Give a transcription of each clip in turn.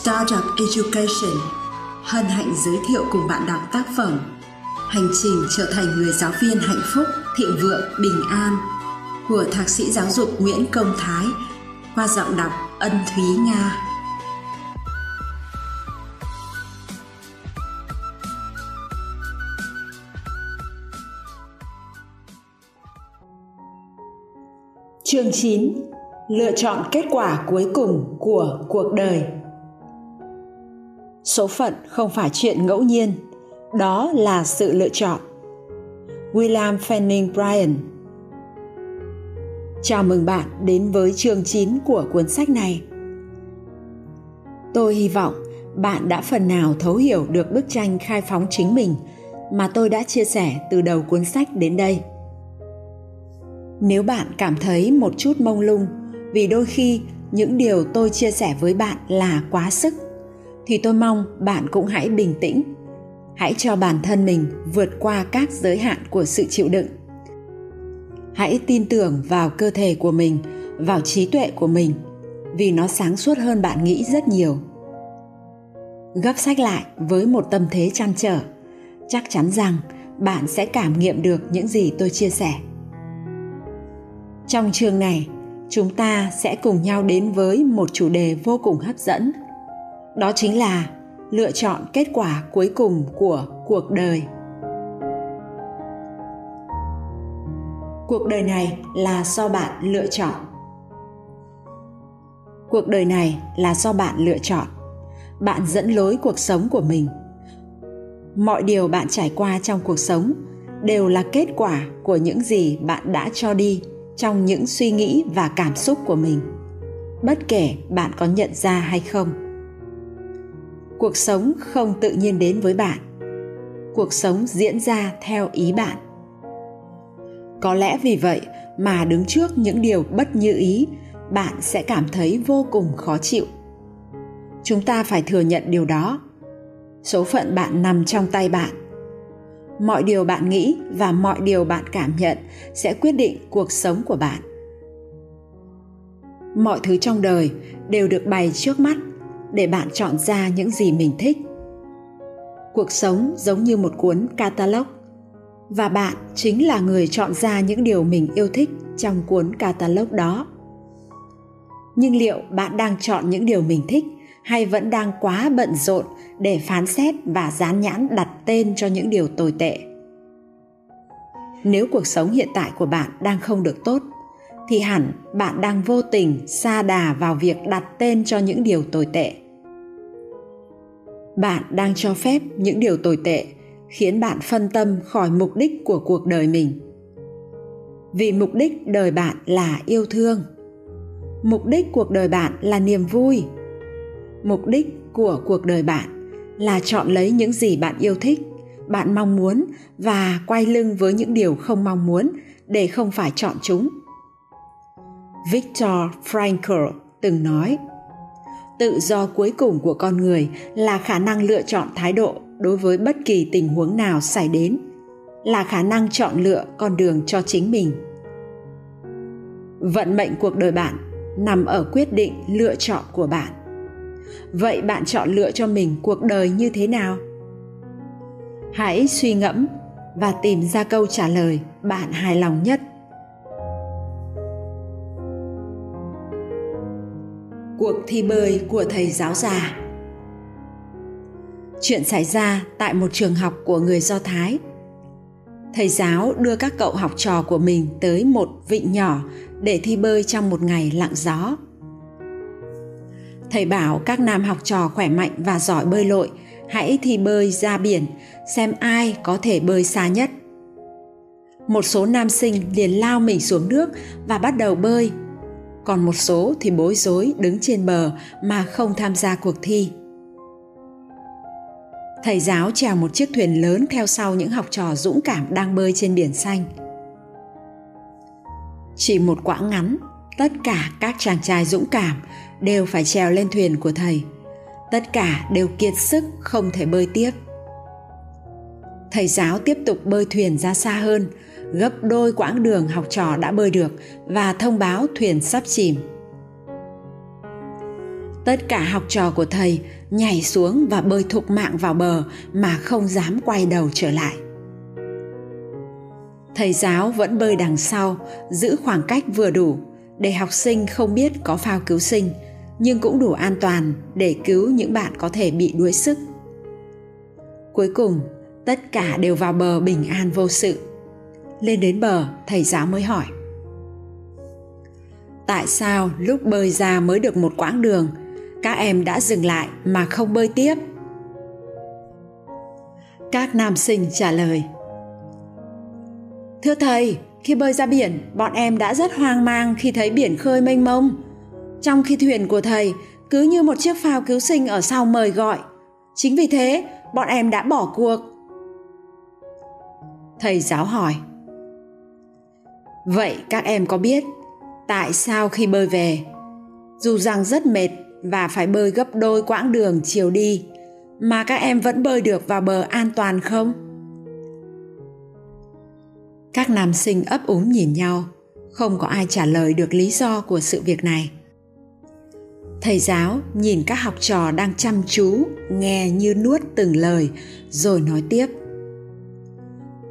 Startup Education hân hạnh giới thiệu cùng bạn đọc tác phẩm Hành trình trở thành người giáo viên hạnh phúc, thịnh vượng, bình an của Thạc sĩ giáo dục Nguyễn Công Thái qua giọng đọc Ân Thúy Nga. Chương 9 Lựa chọn kết quả cuối cùng của cuộc đời Số phận không phải chuyện ngẫu nhiên, đó là sự lựa chọn. William Fanning Bryan Chào mừng bạn đến với chương 9 của cuốn sách này. Tôi hy vọng bạn đã phần nào thấu hiểu được bức tranh khai phóng chính mình mà tôi đã chia sẻ từ đầu cuốn sách đến đây – nếu bạn cảm thấy một chút mông lung vì đôi khi những điều tôi chia sẻ với bạn là quá sức thì tôi mong bạn cũng hãy bình tĩnh. Hãy cho bản thân mình vượt qua các giới hạn của sự chịu đựng. Hãy tin tưởng vào cơ thể của mình, vào trí tuệ của mình, vì nó sáng suốt hơn bạn nghĩ rất nhiều. Gấp sách lại với một tâm thế chăn trở, chắc chắn rằng bạn sẽ cảm nghiệm được những gì tôi chia sẻ. Trong chương này, chúng ta sẽ cùng nhau đến với một chủ đề vô cùng hấp dẫn đó chính là lựa chọn kết quả cuối cùng của cuộc đời. Cuộc đời này là do bạn lựa chọn. Cuộc đời này là do bạn lựa chọn. Bạn dẫn lối cuộc sống của mình. Mọi điều bạn trải qua trong cuộc sống đều là kết quả của những gì bạn đã cho đi trong những suy nghĩ và cảm xúc của mình, bất kể bạn có nhận ra hay không cuộc sống không tự nhiên đến với bạn. Cuộc sống diễn ra theo ý bạn. Có lẽ vì vậy mà đứng trước những điều bất như ý, bạn sẽ cảm thấy vô cùng khó chịu. Chúng ta phải thừa nhận điều đó. Số phận bạn nằm trong tay bạn. Mọi điều bạn nghĩ và mọi điều bạn cảm nhận sẽ quyết định cuộc sống của bạn. Mọi thứ trong đời đều được bày trước mắt để bạn chọn ra những gì mình thích. Cuộc sống giống như một cuốn catalog, và bạn chính là người chọn ra những điều mình yêu thích trong cuốn catalog đó. Nhưng liệu bạn đang chọn những điều mình thích hay vẫn đang quá bận rộn để phán xét và dán nhãn đặt tên cho những điều tồi tệ? Nếu cuộc sống hiện tại của bạn đang không được tốt, thì hẳn bạn đang vô tình xa đà vào việc đặt tên cho những điều tồi tệ bạn đang cho phép những điều tồi tệ, khiến bạn phân tâm khỏi mục đích của cuộc đời mình. Vì mục đích đời bạn là yêu thương. Mục đích cuộc đời bạn là niềm vui. Mục đích của cuộc đời bạn là chọn lấy những gì bạn yêu thích, bạn mong muốn và quay lưng với những điều không mong muốn để không phải chọn chúng. Victor frankl từng nói tự do cuối cùng của con người là khả năng lựa chọn thái độ đối với bất kỳ tình huống nào xảy đến, là khả năng chọn lựa con đường cho chính mình. Vận mệnh cuộc đời bạn nằm ở quyết định lựa chọn của bạn. Vậy bạn chọn lựa cho mình cuộc đời như thế nào? Hãy suy ngẫm và tìm ra câu trả lời bạn hài lòng nhất. Cuộc thi bơi của thầy giáo già. Chuyện xảy ra tại một trường học của người do thái. Thầy giáo đưa các cậu học trò của mình tới một vịnh nhỏ để thi bơi trong một ngày lặng gió. Thầy bảo các nam học trò khỏe mạnh và giỏi bơi lội, hãy thi bơi ra biển, xem ai có thể bơi xa nhất. Một số nam sinh liền lao mình xuống nước và bắt đầu bơi còn một số thì bối rối đứng trên bờ mà không tham gia cuộc thi. Thầy giáo chèo một chiếc thuyền lớn theo sau những học trò dũng cảm đang bơi trên biển xanh. Chỉ một quãng ngắn, tất cả các chàng trai dũng cảm đều phải trèo lên thuyền của thầy. Tất cả đều kiệt sức không thể bơi tiếp. Thầy giáo tiếp tục bơi thuyền ra xa hơn gấp đôi quãng đường học trò đã bơi được và thông báo thuyền sắp chìm. Tất cả học trò của thầy nhảy xuống và bơi thục mạng vào bờ mà không dám quay đầu trở lại. Thầy giáo vẫn bơi đằng sau, giữ khoảng cách vừa đủ để học sinh không biết có phao cứu sinh, nhưng cũng đủ an toàn để cứu những bạn có thể bị đuối sức. Cuối cùng, tất cả đều vào bờ bình an vô sự lên đến bờ, thầy giáo mới hỏi. Tại sao lúc bơi ra mới được một quãng đường, các em đã dừng lại mà không bơi tiếp? Các nam sinh trả lời. Thưa thầy, khi bơi ra biển, bọn em đã rất hoang mang khi thấy biển khơi mênh mông. Trong khi thuyền của thầy, cứ như một chiếc phao cứu sinh ở sau mời gọi. Chính vì thế, bọn em đã bỏ cuộc. Thầy giáo hỏi vậy các em có biết tại sao khi bơi về, dù rằng rất mệt và phải bơi gấp đôi quãng đường chiều đi, mà các em vẫn bơi được vào bờ an toàn không? Các nam sinh ấp úng nhìn nhau, không có ai trả lời được lý do của sự việc này. Thầy giáo nhìn các học trò đang chăm chú, nghe như nuốt từng lời, rồi nói tiếp.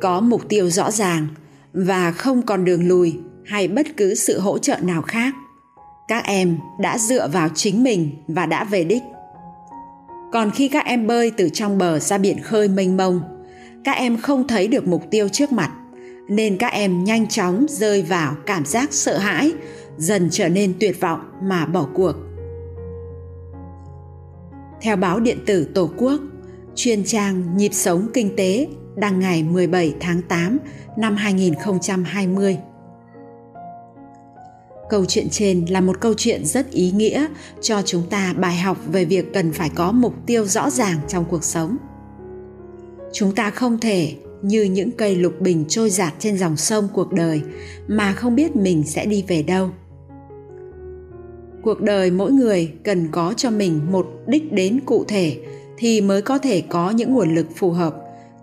Có mục tiêu rõ ràng và không còn đường lùi hay bất cứ sự hỗ trợ nào khác. Các em đã dựa vào chính mình và đã về đích. Còn khi các em bơi từ trong bờ ra biển khơi mênh mông các em không thấy được mục tiêu trước mặt nên các em nhanh chóng rơi vào cảm giác sợ hãi dần trở nên tuyệt vọng mà bỏ cuộc. Theo báo điện tử Tổ quốc, chuyên trang Nhịp sống kinh tế đăng ngày 17 tháng 8 năm 2020. Câu chuyện trên là một câu chuyện rất ý nghĩa cho chúng ta bài học về việc cần phải có mục tiêu rõ ràng trong cuộc sống. Chúng ta không thể như những cây lục bình trôi giạt trên dòng sông cuộc đời mà không biết mình sẽ đi về đâu cuộc đời mỗi người cần có cho mình một đích đến cụ thể thì mới có thể có những nguồn lực phù hợp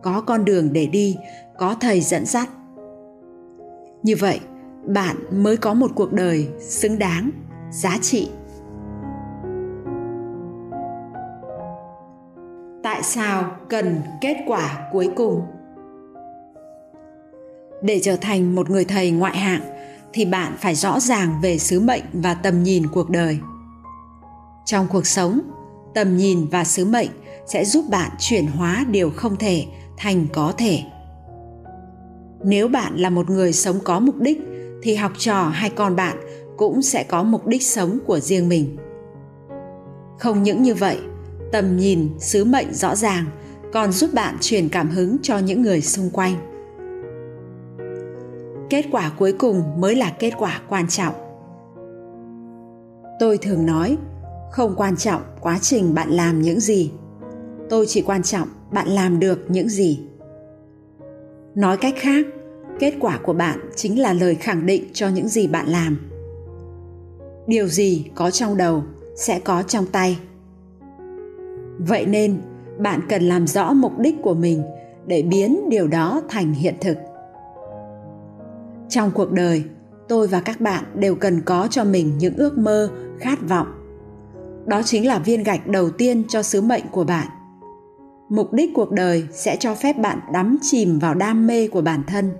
có con đường để đi, có thầy dẫn dắt. Như vậy, bạn mới có một cuộc đời xứng đáng, giá trị. Tại sao cần kết quả cuối cùng? Để trở thành một người thầy ngoại hạng thì bạn phải rõ ràng về sứ mệnh và tầm nhìn cuộc đời. Trong cuộc sống, tầm nhìn và sứ mệnh sẽ giúp bạn chuyển hóa điều không thể thành có thể. Nếu bạn là một người sống có mục đích, thì học trò hay con bạn cũng sẽ có mục đích sống của riêng mình. Không những như vậy, tầm nhìn, sứ mệnh rõ ràng còn giúp bạn truyền cảm hứng cho những người xung quanh. Kết quả cuối cùng mới là kết quả quan trọng. Tôi thường nói, không quan trọng quá trình bạn làm những gì. Tôi chỉ quan trọng bạn làm được những gì. Nói cách khác, kết quả của bạn chính là lời khẳng định cho những gì bạn làm. Điều gì có trong đầu sẽ có trong tay. Vậy nên, bạn cần làm rõ mục đích của mình để biến điều đó thành hiện thực. Trong cuộc đời, tôi và các bạn đều cần có cho mình những ước mơ, khát vọng. Đó chính là viên gạch đầu tiên cho sứ mệnh của bạn mục đích cuộc đời sẽ cho phép bạn đắm chìm vào đam mê của bản thân.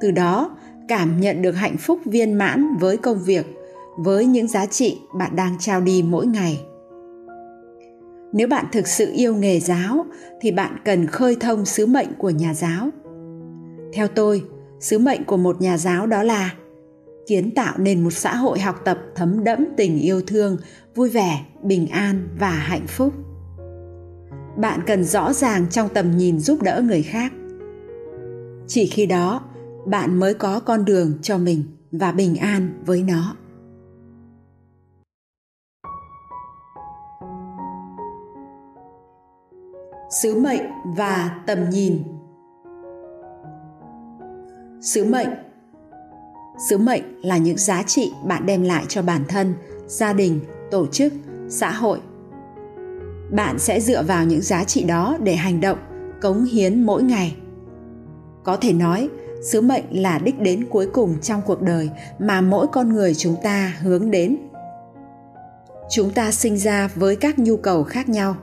Từ đó, cảm nhận được hạnh phúc viên mãn với công việc, với những giá trị bạn đang trao đi mỗi ngày. Nếu bạn thực sự yêu nghề giáo, thì bạn cần khơi thông sứ mệnh của nhà giáo. Theo tôi, sứ mệnh của một nhà giáo đó là kiến tạo nên một xã hội học tập thấm đẫm tình yêu thương, vui vẻ, bình an và hạnh phúc bạn cần rõ ràng trong tầm nhìn giúp đỡ người khác. Chỉ khi đó, bạn mới có con đường cho mình và bình an với nó. Sứ mệnh và tầm nhìn. Sứ mệnh. Sứ mệnh là những giá trị bạn đem lại cho bản thân, gia đình, tổ chức, xã hội bạn sẽ dựa vào những giá trị đó để hành động, cống hiến mỗi ngày. Có thể nói, sứ mệnh là đích đến cuối cùng trong cuộc đời mà mỗi con người chúng ta hướng đến. Chúng ta sinh ra với các nhu cầu khác nhau,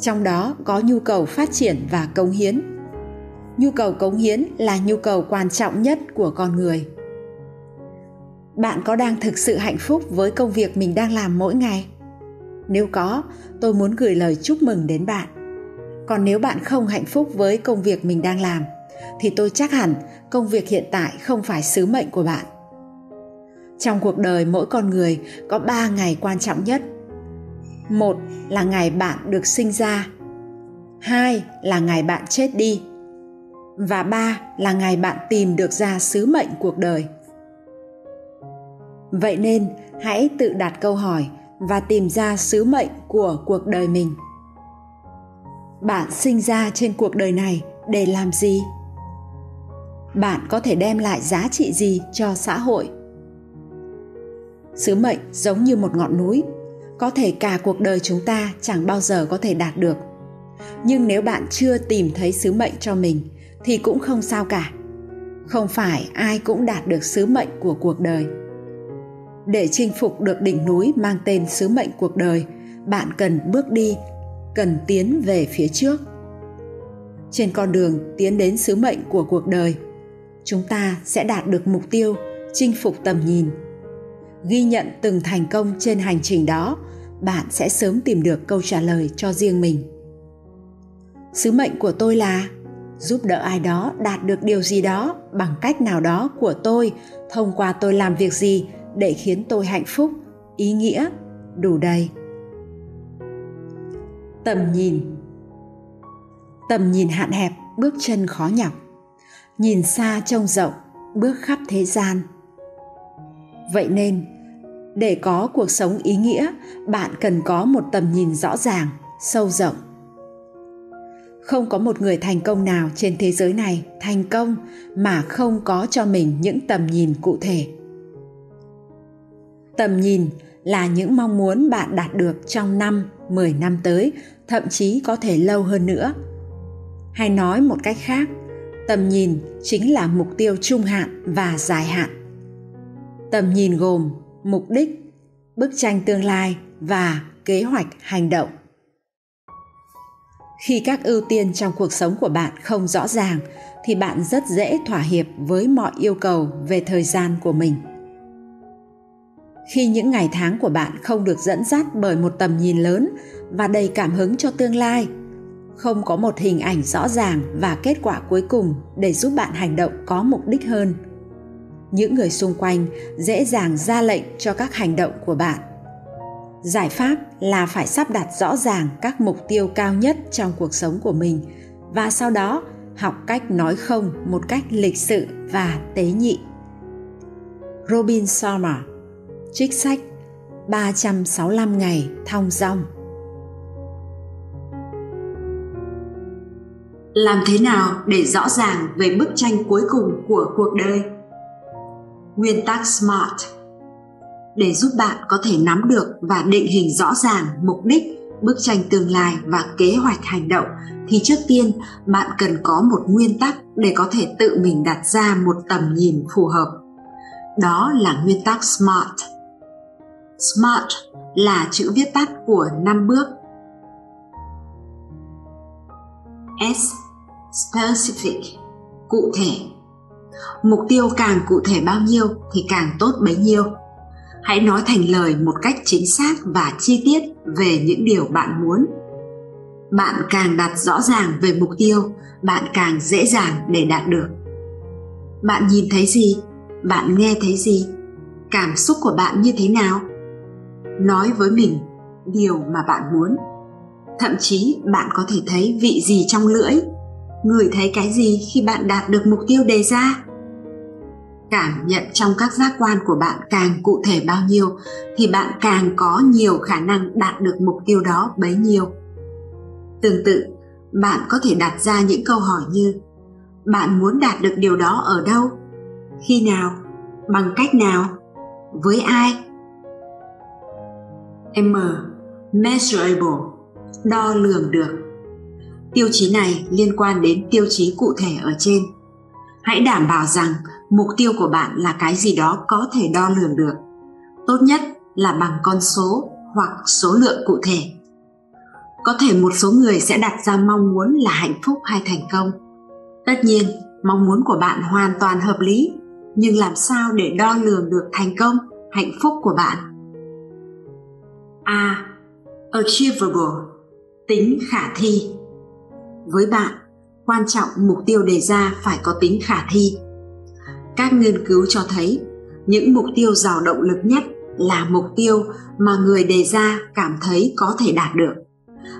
trong đó có nhu cầu phát triển và cống hiến. Nhu cầu cống hiến là nhu cầu quan trọng nhất của con người. Bạn có đang thực sự hạnh phúc với công việc mình đang làm mỗi ngày? Nếu có, tôi muốn gửi lời chúc mừng đến bạn. Còn nếu bạn không hạnh phúc với công việc mình đang làm, thì tôi chắc hẳn công việc hiện tại không phải sứ mệnh của bạn. Trong cuộc đời mỗi con người có ba ngày quan trọng nhất. Một là ngày bạn được sinh ra. Hai là ngày bạn chết đi. Và ba là ngày bạn tìm được ra sứ mệnh cuộc đời. Vậy nên hãy tự đặt câu hỏi và tìm ra sứ mệnh của cuộc đời mình. Bạn sinh ra trên cuộc đời này để làm gì? Bạn có thể đem lại giá trị gì cho xã hội? Sứ mệnh giống như một ngọn núi, có thể cả cuộc đời chúng ta chẳng bao giờ có thể đạt được. Nhưng nếu bạn chưa tìm thấy sứ mệnh cho mình, thì cũng không sao cả. Không phải ai cũng đạt được sứ mệnh của cuộc đời để chinh phục được đỉnh núi mang tên sứ mệnh cuộc đời, bạn cần bước đi, cần tiến về phía trước. Trên con đường tiến đến sứ mệnh của cuộc đời, chúng ta sẽ đạt được mục tiêu chinh phục tầm nhìn. Ghi nhận từng thành công trên hành trình đó, bạn sẽ sớm tìm được câu trả lời cho riêng mình. Sứ mệnh của tôi là giúp đỡ ai đó đạt được điều gì đó bằng cách nào đó của tôi, thông qua tôi làm việc gì để khiến tôi hạnh phúc, ý nghĩa, đủ đầy. Tầm nhìn. Tầm nhìn hạn hẹp, bước chân khó nhọc. Nhìn xa trông rộng, bước khắp thế gian. Vậy nên, để có cuộc sống ý nghĩa, bạn cần có một tầm nhìn rõ ràng, sâu rộng. Không có một người thành công nào trên thế giới này thành công mà không có cho mình những tầm nhìn cụ thể tầm nhìn là những mong muốn bạn đạt được trong năm, 10 năm tới, thậm chí có thể lâu hơn nữa. Hay nói một cách khác, tầm nhìn chính là mục tiêu trung hạn và dài hạn. Tầm nhìn gồm mục đích, bức tranh tương lai và kế hoạch hành động. Khi các ưu tiên trong cuộc sống của bạn không rõ ràng thì bạn rất dễ thỏa hiệp với mọi yêu cầu về thời gian của mình khi những ngày tháng của bạn không được dẫn dắt bởi một tầm nhìn lớn và đầy cảm hứng cho tương lai. Không có một hình ảnh rõ ràng và kết quả cuối cùng để giúp bạn hành động có mục đích hơn. Những người xung quanh dễ dàng ra lệnh cho các hành động của bạn. Giải pháp là phải sắp đặt rõ ràng các mục tiêu cao nhất trong cuộc sống của mình và sau đó học cách nói không một cách lịch sự và tế nhị. Robin sharma Trích sách 365 ngày thong dong Làm thế nào để rõ ràng về bức tranh cuối cùng của cuộc đời? Nguyên tắc SMART Để giúp bạn có thể nắm được và định hình rõ ràng mục đích, bức tranh tương lai và kế hoạch hành động thì trước tiên bạn cần có một nguyên tắc để có thể tự mình đặt ra một tầm nhìn phù hợp. Đó là nguyên tắc SMART SMART là chữ viết tắt của năm bước. S. Specific cụ thể. Mục tiêu càng cụ thể bao nhiêu thì càng tốt bấy nhiêu. Hãy nói thành lời một cách chính xác và chi tiết về những điều bạn muốn. Bạn càng đặt rõ ràng về mục tiêu, bạn càng dễ dàng để đạt được. Bạn nhìn thấy gì? Bạn nghe thấy gì? Cảm xúc của bạn như thế nào? Nói với mình điều mà bạn muốn. Thậm chí bạn có thể thấy vị gì trong lưỡi, ngửi thấy cái gì khi bạn đạt được mục tiêu đề ra. Cảm nhận trong các giác quan của bạn càng cụ thể bao nhiêu thì bạn càng có nhiều khả năng đạt được mục tiêu đó bấy nhiêu. Tương tự, bạn có thể đặt ra những câu hỏi như, bạn muốn đạt được điều đó ở đâu? Khi nào? Bằng cách nào? Với ai? M. Measurable, đo lường được. Tiêu chí này liên quan đến tiêu chí cụ thể ở trên. Hãy đảm bảo rằng mục tiêu của bạn là cái gì đó có thể đo lường được. Tốt nhất là bằng con số hoặc số lượng cụ thể có thể một số người sẽ đặt ra mong muốn là hạnh phúc hay thành công tất nhiên, mong muốn của bạn hoàn toàn hợp lý, nhưng làm sao để đo lường được thành công, hạnh phúc của bạn a. Achievable, tính khả thi. Với bạn, quan trọng mục tiêu đề ra phải có tính khả thi. Các nghiên cứu cho thấy, những mục tiêu giàu động lực nhất là mục tiêu mà người đề ra cảm thấy có thể đạt được.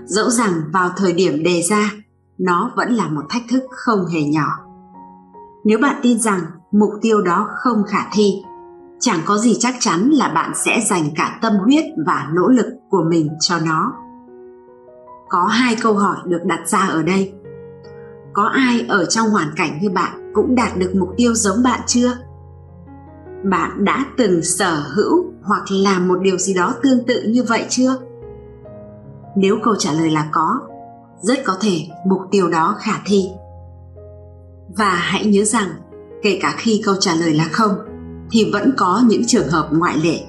Dẫu rằng vào thời điểm đề ra, nó vẫn là một thách thức không hề nhỏ. Nếu bạn tin rằng mục tiêu đó không khả thi chẳng có gì chắc chắn là bạn sẽ dành cả tâm huyết và nỗ lực của mình cho nó. Có hai câu hỏi được đặt ra ở đây. Có ai ở trong hoàn cảnh như bạn cũng đạt được mục tiêu giống bạn chưa? Bạn đã từng sở hữu hoặc làm một điều gì đó tương tự như vậy chưa? Nếu câu trả lời là có, rất có thể mục tiêu đó khả thi. Và hãy nhớ rằng, kể cả khi câu trả lời là không thì vẫn có những trường hợp ngoại lệ.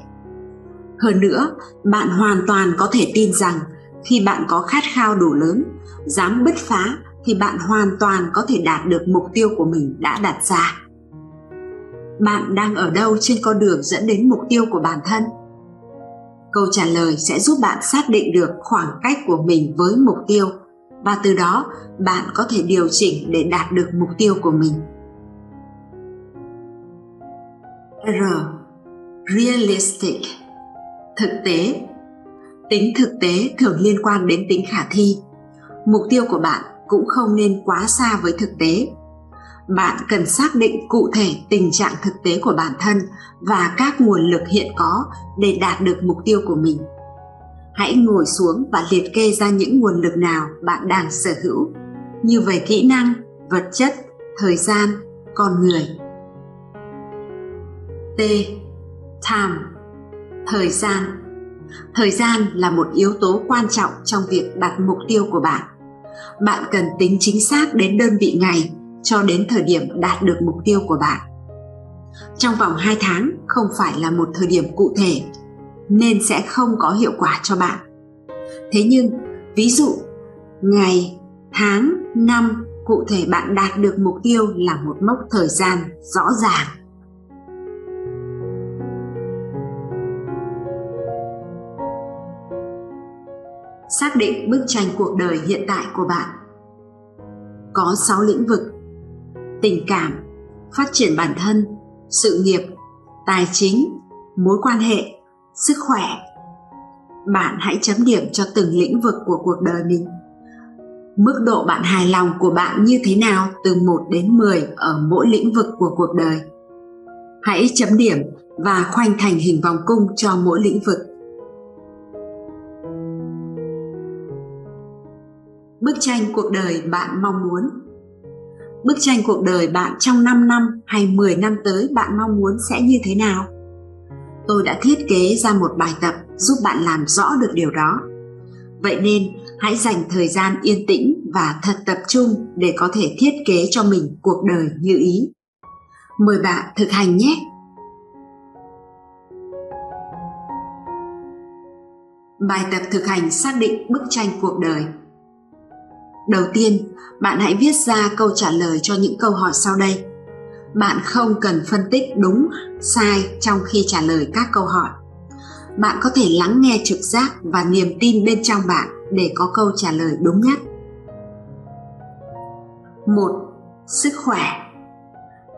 Hơn nữa, bạn hoàn toàn có thể tin rằng khi bạn có khát khao đủ lớn, dám bứt phá thì bạn hoàn toàn có thể đạt được mục tiêu của mình đã đặt ra. Bạn đang ở đâu trên con đường dẫn đến mục tiêu của bản thân? Câu trả lời sẽ giúp bạn xác định được khoảng cách của mình với mục tiêu và từ đó bạn có thể điều chỉnh để đạt được mục tiêu của mình. R realistic. Thực tế. Tính thực tế thường liên quan đến tính khả thi. Mục tiêu của bạn cũng không nên quá xa với thực tế. Bạn cần xác định cụ thể tình trạng thực tế của bản thân và các nguồn lực hiện có để đạt được mục tiêu của mình. Hãy ngồi xuống và liệt kê ra những nguồn lực nào bạn đang sở hữu. Như về kỹ năng, vật chất, thời gian, con người t. Time. Thời gian. Thời gian là một yếu tố quan trọng trong việc đặt mục tiêu của bạn. Bạn cần tính chính xác đến đơn vị ngày cho đến thời điểm đạt được mục tiêu của bạn. Trong vòng 2 tháng, không phải là một thời điểm cụ thể, nên sẽ không có hiệu quả cho bạn. Thế nhưng, ví dụ, ngày, tháng, năm cụ thể bạn đạt được mục tiêu là một mốc thời gian rõ ràng. Xác định bức tranh cuộc đời hiện tại của bạn. Có 6 lĩnh vực. Tình cảm, phát triển bản thân, sự nghiệp, tài chính, mối quan hệ, sức khỏe. Bạn hãy chấm điểm cho từng lĩnh vực của cuộc đời mình. Mức độ bạn hài lòng của bạn như thế nào từ 1 đến 10 ở mỗi lĩnh vực của cuộc đời. Hãy chấm điểm và khoanh thành hình vòng cung cho mỗi lĩnh vực. Bức tranh cuộc đời bạn mong muốn bức tranh cuộc đời bạn trong 5 năm hay 10 năm tới bạn mong muốn sẽ như thế nào? Tôi đã thiết kế ra một bài tập giúp bạn làm rõ được điều đó. Vậy nên, hãy dành thời gian yên tĩnh và thật tập trung để có thể thiết kế cho mình cuộc đời như ý. Mời bạn thực hành nhé! Bài tập thực hành xác định bức tranh cuộc đời Đầu tiên, bạn hãy viết ra câu trả lời cho những câu hỏi sau đây. Bạn không cần phân tích đúng, sai trong khi trả lời các câu hỏi. Bạn có thể lắng nghe trực giác và niềm tin bên trong bạn để có câu trả lời đúng nhất. 1. Sức khỏe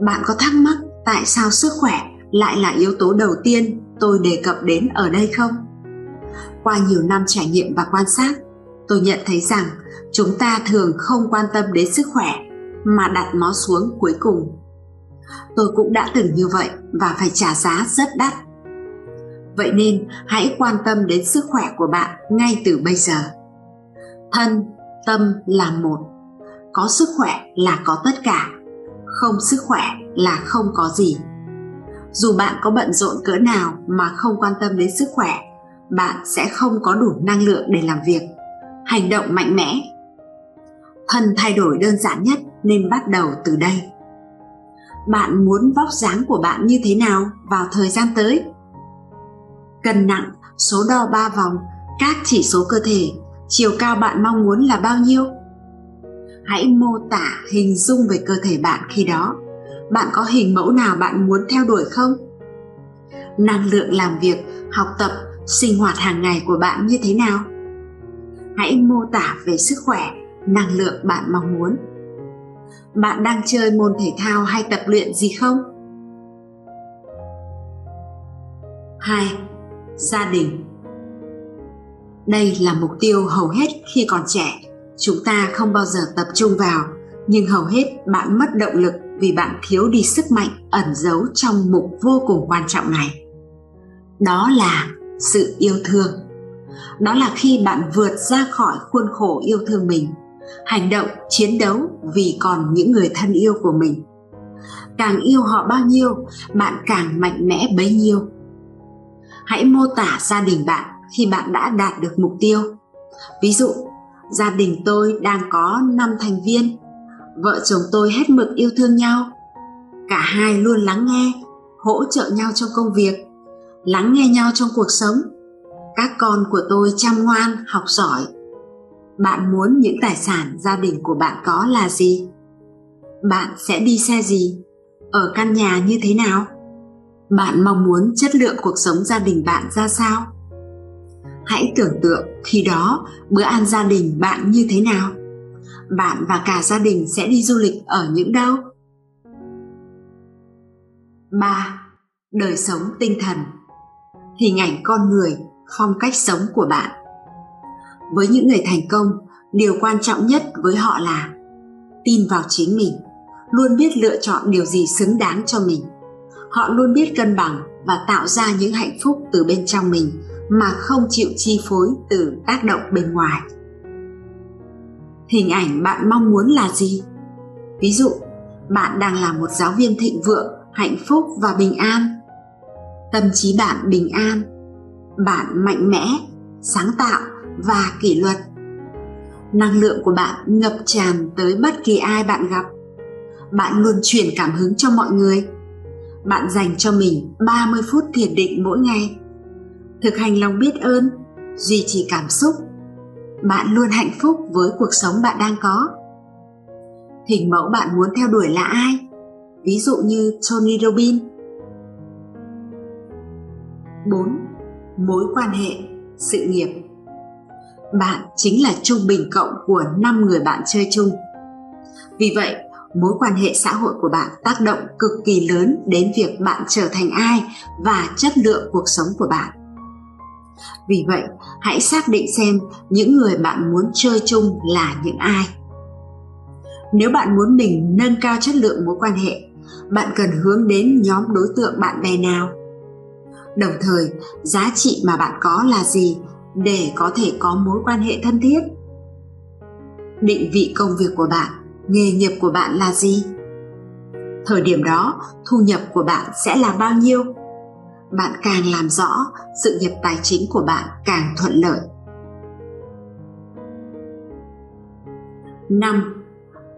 Bạn có thắc mắc tại sao sức khỏe lại là yếu tố đầu tiên tôi đề cập đến ở đây không? Qua nhiều năm trải nghiệm và quan sát, tôi nhận thấy rằng chúng ta thường không quan tâm đến sức khỏe, mà đặt nó xuống cuối cùng. Tôi cũng đã từng như vậy và phải trả giá rất đắt. Vậy nên, hãy quan tâm đến sức khỏe của bạn ngay từ bây giờ. Thân, tâm là một. Có sức khỏe là có tất cả, không sức khỏe là không có gì. Dù bạn có bận rộn cỡ nào mà không quan tâm đến sức khỏe, bạn sẽ không có đủ năng lượng để làm việc. Hành động mạnh mẽ thân thay đổi đơn giản nhất nên bắt đầu từ đây bạn muốn vóc dáng của bạn như thế nào vào thời gian tới cân nặng số đo 3 vòng, các chỉ số cơ thể, chiều cao bạn mong muốn là bao nhiêu? Hãy mô tả hình dung về cơ thể bạn khi đó. Bạn có hình mẫu nào bạn muốn theo đuổi không? Năng lượng làm việc, học tập, sinh hoạt hàng ngày của bạn như thế nào? Hãy mô tả về sức khỏe, năng lượng bạn mong muốn. Bạn đang chơi môn thể thao hay tập luyện gì không? 2. Gia đình Đây là mục tiêu hầu hết khi còn trẻ, chúng ta không bao giờ tập trung vào, nhưng hầu hết bạn mất động lực vì bạn thiếu đi sức mạnh ẩn giấu trong mục vô cùng quan trọng này. Đó là sự yêu thương. Đó là khi bạn vượt ra khỏi khuôn khổ yêu thương mình, hành động chiến đấu vì còn những người thân yêu của mình. Càng yêu họ bao nhiêu, bạn càng mạnh mẽ bấy nhiêu. Hãy mô tả gia đình bạn khi bạn đã đạt được mục tiêu. Ví dụ gia đình tôi đang có 5 thành viên vợ chồng tôi hết mực yêu thương nhau. Cả hai luôn lắng nghe hỗ trợ nhau trong công việc lắng nghe nhau trong cuộc sống. Các con của tôi chăm ngoan học giỏi bạn muốn những tài sản gia đình của bạn có là gì? Bạn sẽ đi xe gì? Ở căn nhà như thế nào? Bạn mong muốn chất lượng cuộc sống gia đình bạn ra sao? Hãy tưởng tượng khi đó bữa ăn gia đình bạn như thế nào. Bạn và cả gia đình sẽ đi du lịch ở những đâu? 3. Đời sống tinh thần. Hình ảnh con người, phong cách sống của bạn. Với những người thành công, điều quan trọng nhất với họ là tin vào chính mình, luôn biết lựa chọn điều gì xứng đáng cho mình. Họ luôn biết cân bằng và tạo ra những hạnh phúc từ bên trong mình mà không chịu chi phối từ tác động bên ngoài. Hình ảnh bạn mong muốn là gì? Ví dụ bạn đang là một giáo viên thịnh vượng hạnh phúc và bình an. Tâm trí bạn bình an. Bạn mạnh mẽ sáng tạo và kỷ luật năng lượng của bạn ngập tràn tới bất kỳ ai bạn gặp bạn luôn truyền cảm hứng cho mọi người bạn dành cho mình 30 phút thiền định mỗi ngày. Thực hành lòng biết ơn, duy trì cảm xúc. Bạn luôn hạnh phúc với cuộc sống bạn đang có. Hình mẫu bạn muốn theo đuổi là ai? Ví dụ như Tony Robbins. 4. Mối quan hệ, sự nghiệp bạn chính là trung bình cộng của 5 người bạn chơi chung. Vì vậy, mối quan hệ xã hội của bạn tác động cực kỳ lớn đến việc bạn trở thành ai và chất lượng cuộc sống của bạn. Vì vậy hãy xác định xem những người bạn muốn chơi chung là những ai. Nếu bạn muốn mình nâng cao chất lượng mối quan hệ bạn cần hướng đến nhóm đối tượng bạn bè nào? Đồng thời giá trị mà bạn có là gì để có thể có mối quan hệ thân thiết định vị công việc của bạn nghề nghiệp của bạn là gì thời điểm đó thu nhập của bạn sẽ là bao nhiêu bạn càng làm rõ sự nghiệp tài chính của bạn càng thuận lợi 5.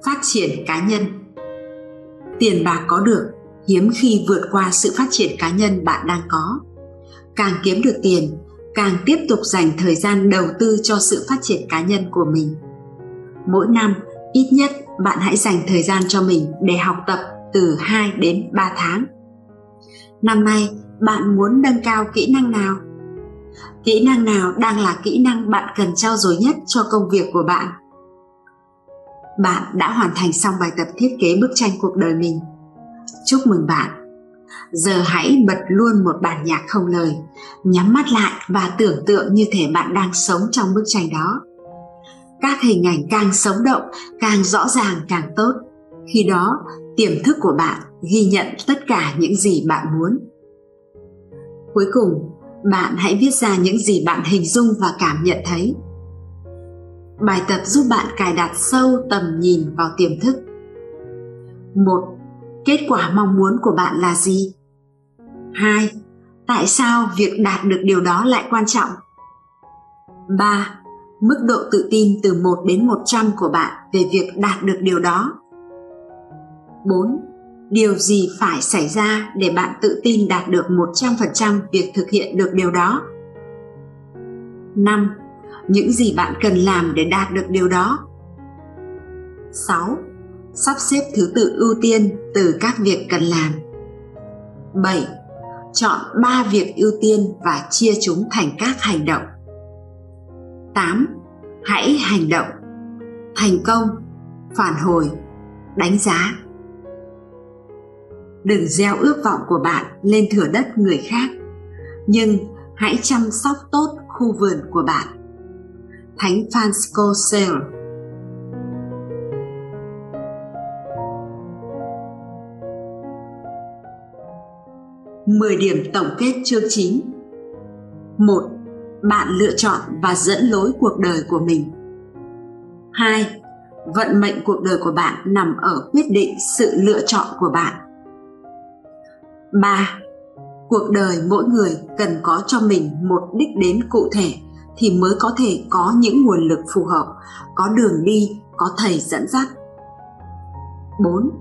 Phát triển cá nhân Tiền bạc có được hiếm khi vượt qua sự phát triển cá nhân bạn đang có. Càng kiếm được tiền, càng tiếp tục dành thời gian đầu tư cho sự phát triển cá nhân của mình. Mỗi năm, ít nhất bạn hãy dành thời gian cho mình để học tập từ 2 đến 3 tháng. Năm nay, bạn muốn nâng cao kỹ năng nào? Kỹ năng nào đang là kỹ năng bạn cần trao dồi nhất cho công việc của bạn? Bạn đã hoàn thành xong bài tập thiết kế bức tranh cuộc đời mình. Chúc mừng bạn! Giờ hãy bật luôn một bản nhạc không lời, nhắm mắt lại và tưởng tượng như thể bạn đang sống trong bức tranh đó. Các hình ảnh càng sống động càng rõ ràng càng tốt. Khi đó tiềm thức của bạn ghi nhận tất cả những gì bạn muốn. Cuối cùng bạn hãy viết ra những gì bạn hình dung và cảm nhận thấy. Bài tập giúp bạn cài đặt sâu tầm nhìn vào tiềm thức. Một kết quả mong muốn của bạn là gì hai, tại sao việc đạt được điều đó lại quan trọng 3. mức độ tự tin từ 1 đến 100 của bạn về việc đạt được điều đó. 4. Điều gì phải xảy ra để bạn tự tin đạt được 100% việc thực hiện được điều đó? 5. Những gì bạn cần làm để đạt được điều đó. 6. Sắp xếp thứ tự ưu tiên từ các việc cần làm. 7. Chọn 3 việc ưu tiên và chia chúng thành các hành động. 8. Hãy hành động. Thành công, phản hồi, đánh giá. Đừng gieo ước vọng của bạn lên thửa đất người khác, nhưng hãy chăm sóc tốt khu vườn của bạn. Thánh Francisco Sale 10 điểm tổng kết chương 9 1. Bạn lựa chọn và dẫn lối cuộc đời của mình 2. Vận mệnh cuộc đời của bạn nằm ở quyết định sự lựa chọn của bạn 3. Cuộc đời mỗi người cần có cho mình một đích đến cụ thể thì mới có thể có những nguồn lực phù hợp, có đường đi, có thầy dẫn dắt. 4.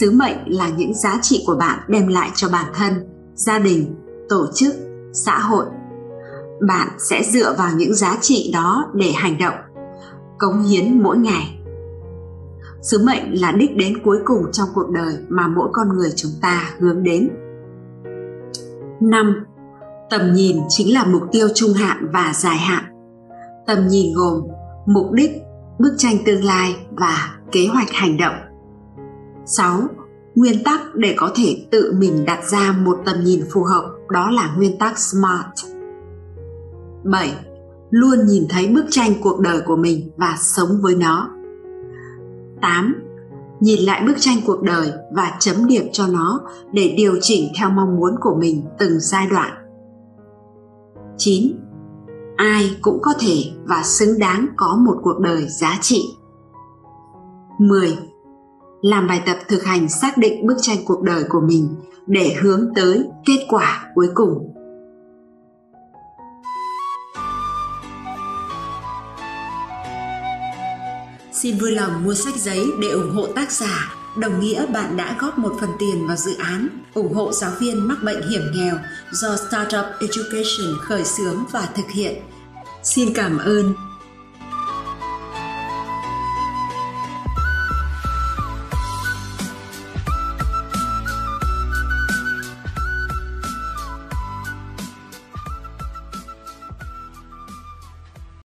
Sứ mệnh là những giá trị của bạn đem lại cho bản thân gia đình tổ chức xã hội bạn sẽ dựa vào những giá trị đó để hành động cống hiến mỗi ngày sứ mệnh là đích đến cuối cùng trong cuộc đời mà mỗi con người chúng ta hướng đến 5. Tầm nhìn chính là mục tiêu trung hạn và dài hạn. Tầm nhìn gồm mục đích, bức tranh tương lai và kế hoạch hành động. 6 nguyên tắc để có thể tự mình đặt ra một tầm nhìn phù hợp, đó là nguyên tắc SMART. 7. Luôn nhìn thấy bức tranh cuộc đời của mình và sống với nó. 8. Nhìn lại bức tranh cuộc đời và chấm điểm cho nó để điều chỉnh theo mong muốn của mình từng giai đoạn. 9. Ai cũng có thể và xứng đáng có một cuộc đời giá trị. 10 làm bài tập thực hành xác định bức tranh cuộc đời của mình để hướng tới kết quả cuối cùng. Xin vui lòng mua sách giấy để ủng hộ tác giả, đồng nghĩa bạn đã góp một phần tiền vào dự án ủng hộ giáo viên mắc bệnh hiểm nghèo do Startup Education khởi xướng và thực hiện. Xin cảm ơn.